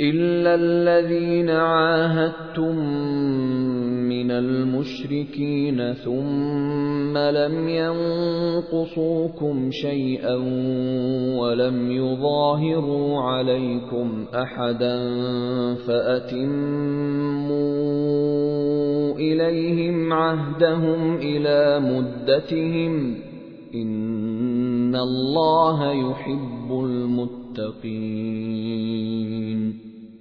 إلا الذين عاهدتم من المشركين ثم لم ينقصوكم شيئا ولم يظاهروا عليكم أحدا فأتموا إليهم عهدهم إلى مدتهم إن الله يحب المتقين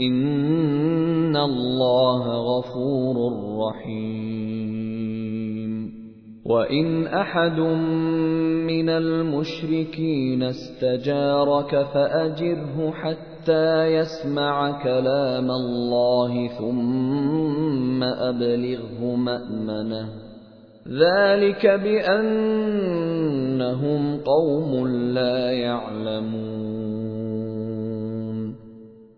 إِنَّ اللَّهَ غَفُورٌ رَّحِيمٌ وَإِنْ أَحَدٌ مِّنَ الْمُشْرِكِينَ اسْتَجَارَكَ فَأَجِرْهُ حَتَّىٰ يَسْمَعَ كَلَامَ اللَّهِ ثُمَّ أَبْلِغْهُ مَأْمَنَهُ ذَٰلِكَ بِأَنَّهُمْ قَوْمٌ لَّا يَعْلَمُونَ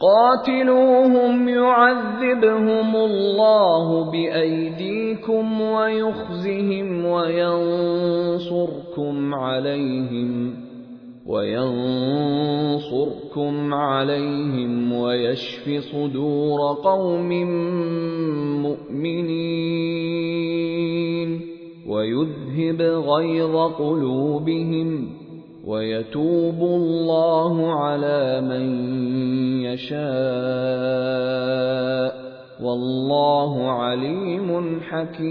قاتلوهم يعذبهم الله بأيديكم ويخزهم وينصركم عليهم وينصركم عليهم ويشف صدور قوم مؤمنين ويذهب غيظ قلوبهم ويتوب الله على من يشاء والله عليم حكيم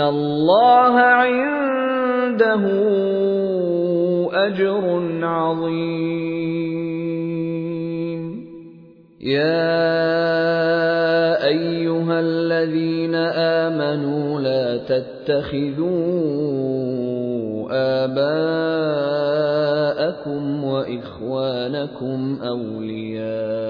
الله عنده أجر عظيم. يا أيها الذين آمنوا لا تتخذوا آباءكم وإخوانكم أولياء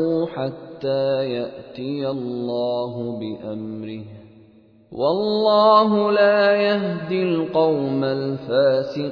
حَتَّىٰ يَأْتِيَ اللَّهُ بِأَمْرِهِ ۗ. وَاللَّهُ لَا يَهْدِي الْقَوْمَ الْفَاسِقِينَ.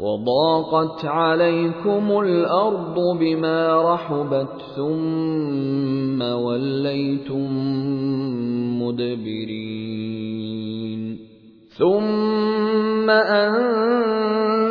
وَضَاقَتْ عَلَيْكُمُ الْأَرْضُ بِمَا رَحُبَتْ ثُمَّ وَلَّيْتُم مُّدْبِرِينَ. ثُمَّ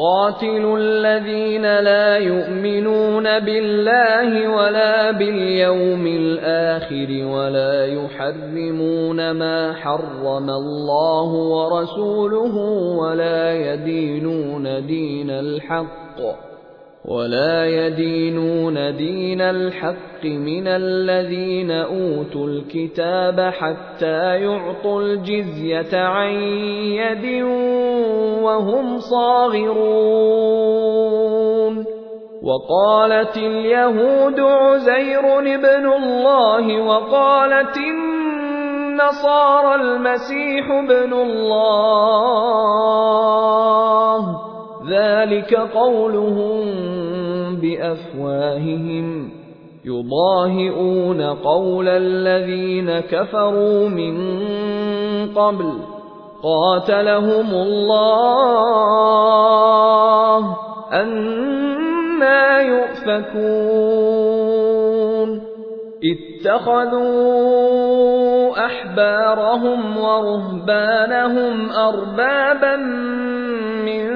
قَاتِلُوا الَّذِينَ لَا يُؤْمِنُونَ بِاللَّهِ وَلَا بِالْيَوْمِ الْآخِرِ وَلَا يُحَرِّمُونَ مَا حَرَّمَ اللَّهُ وَرَسُولُهُ وَلَا يَدِينُونَ دِينَ الْحَقِّ مِنَ الَّذِينَ أُوتُوا الْكِتَابَ حَتَّىٰ يُعْطُوا الْجِزْيَةَ عَن يَدٍ وَهُمْ صَاغِرُونَ. وَقَالَتِ الْيَهُودُ عُزَيْرٌ ابْنُ اللَّهِ وَقَالَتِ النَّصَارَى الْمَسِيحُ ابْنُ اللَّهِ ۖ. ذَٰلِكَ قَوْلُهُم بِأَفْوَاهِهِمْ ۖ. يُضَاهِئُونَ قَوْلَ الَّذِينَ كَفَرُوا مِن قَبْلُ ۚ. قَاتَلَهُمُ اللَّهُ ۚ أَنَّىٰ يُؤْفَكُونَ. اتَّخَذُوا أَحْبَارَهُمْ وَرُهْبَانَهُمْ أَرْبَابًا مِّن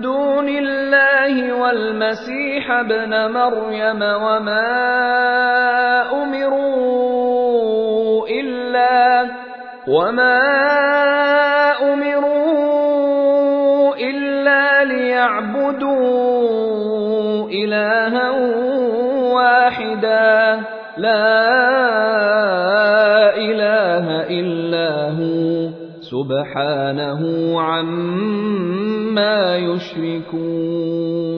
دُونِ اللَّهِ وَالْمَسِيحَ ابْنَ مَرْيَمَ وَمَا أُمِرُوا إِلَّا لِيَعْبُدُوا إِلَٰهًا وَاحِدًا ۖ لَّا إِلَٰهَ إِلَّا هُوَ ۚ سُبْحَانَهُ عَمَّا يُشْرِكُونَ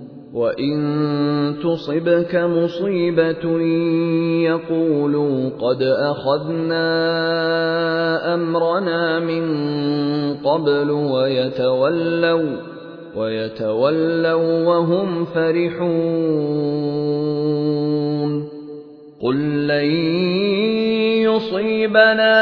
وَإِن تُصِبْكَ مُصِيبَةٌ يَقُولُوا قَدْ أَخَذْنَا أَمْرَنَا مِن قَبْلُ وَيَتَوَلَّوْا وَيَتَوَلَّوْا وَهُمْ فَرِحُونَ قُل لَّن يُصِيبَنَا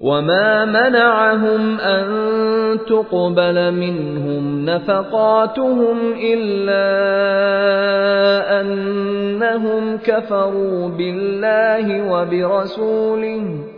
وَمَا مَنَعَهُمْ أَن تُقْبَلَ مِنْهُمْ نَفَقَاتُهُمْ إِلَّا أَنَّهُمْ كَفَرُوا بِاللَّهِ وَبِرَسُولِهِ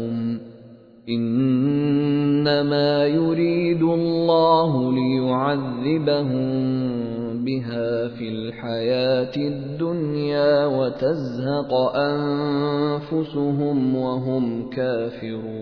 ۚ إِنَّمَا يُرِيدُ اللَّهُ لِيُعَذِّبَهُم بِهَا فِي الْحَيَاةِ الدُّنْيَا وَتَزْهَقَ أَنفُسُهُمْ وَهُمْ كَافِرُونَ.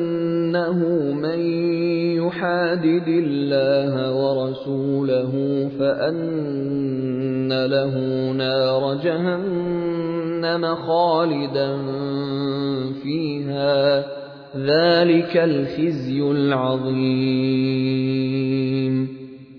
أَنَّهُ مَن يُحَادِدِ اللَّهَ وَرَسُولَهُ فَأَنَّ لَهُ نَارَ جَهَنَّمَ خَالِدًا فِيهَا ۚ ذَٰلِكَ الْخِزْيُ الْعَظِيمُ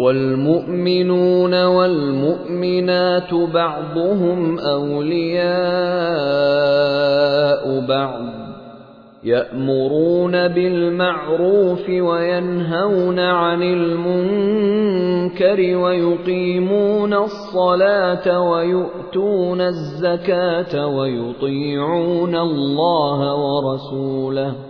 وَالْمُؤْمِنُونَ وَالْمُؤْمِنَاتُ بَعْضُهُمْ أَوْلِيَاءُ بَعْضٍ يَأْمُرُونَ بِالْمَعْرُوفِ وَيَنْهَوْنَ عَنِ الْمُنكَرِ وَيُقِيمُونَ الصَّلَاةَ وَيُؤْتُونَ الزَّكَاةَ وَيُطِيعُونَ اللَّهَ وَرَسُولَهُ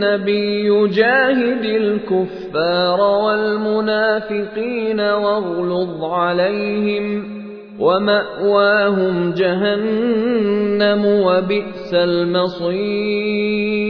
النبي جاهد الكفار والمنافقين واغلظ عليهم ومأواهم جهنم وبئس المصير.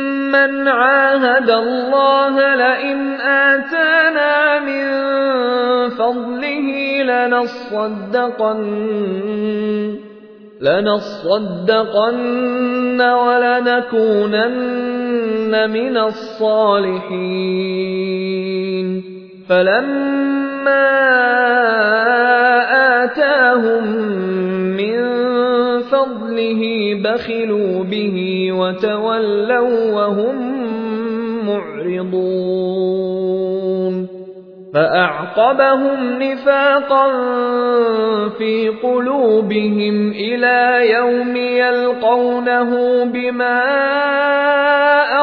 مَّنْ عَاهَدَ اللَّهَ لَئِنْ آتَانَا مِن فَضْلِهِ لَنَصَّدَّقَنَّ لَنَصَّدَّقَنَّ وَلَنَكُونَنَّ مِنَ الصَّالِحِينَ فَلَمَّا آتَاهُم فضله بخلوا به وتولوا وهم معرضون. فأعقبهم نفاقا في قلوبهم إلى يوم يلقونه بما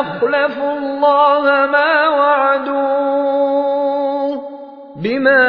أخلفوا الله ما وعدوه بما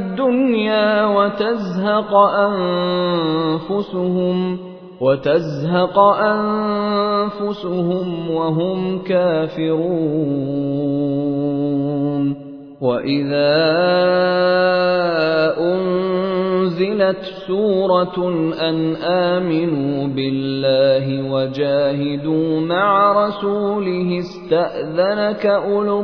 وتزهق أنفسهم وتزهق أنفسهم وهم كافرون. وإذا أنزلت سورة أن آمنوا بالله وجاهدوا مع رسوله استأذنك أولو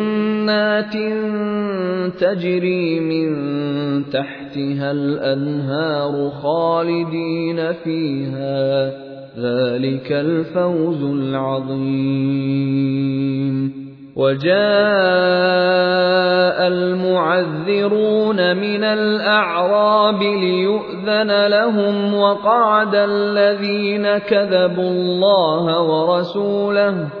تجري من تحتها الأنهار خالدين فيها ذلك الفوز العظيم وجاء المعذرون من الأعراب ليؤذن لهم وقعد الذين كذبوا الله ورسوله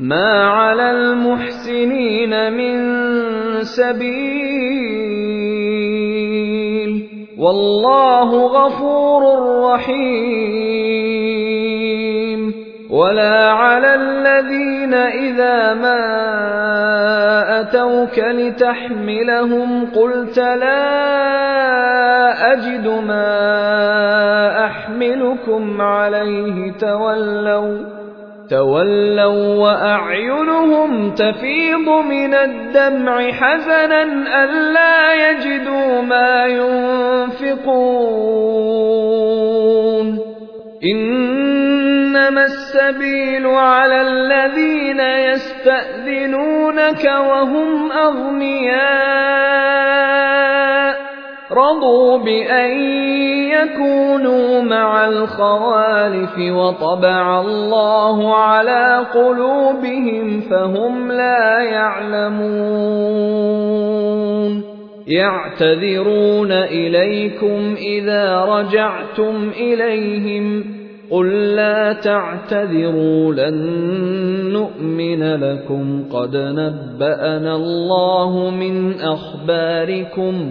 ما على المحسنين من سبيل والله غفور رحيم ولا على الذين إذا ما أتوك لتحملهم قلت لا أجد ما أحملكم عليه تولوا تولوا وأعينهم تفيض من الدمع حزنا ألا يجدوا ما ينفقون إنما السبيل على الذين يستأذنونك وهم أغنياء رضوا بأن يكونوا مع الخوالف وطبع الله على قلوبهم فهم لا يعلمون يعتذرون إليكم إذا رجعتم إليهم قل لا تعتذروا لن نؤمن لكم قد نبأنا الله من أخباركم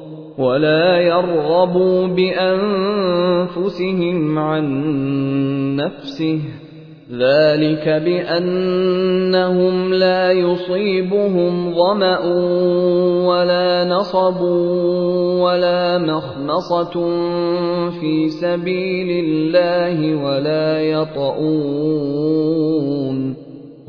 ولا يرغبوا بأنفسهم عن نفسه. ذلك بأنهم لا يصيبهم ظمأ ولا نصب ولا مخمصة في سبيل الله ولا يطؤون.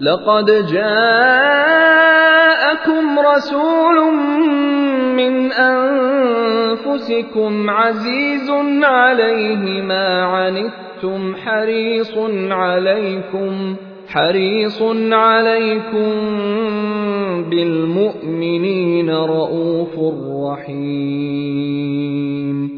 لَقَدْ جَاءَكُمْ رَسُولٌ مِّنْ أَنفُسِكُمْ عَزِيزٌ عَلَيْهِ مَا عَنِتُّمْ حَرِيصٌ عَلَيْكُمْ حَرِيصٌ عَلَيْكُمْ بِالْمُؤْمِنِينَ رَءُوفٌ رَّحِيمٌ.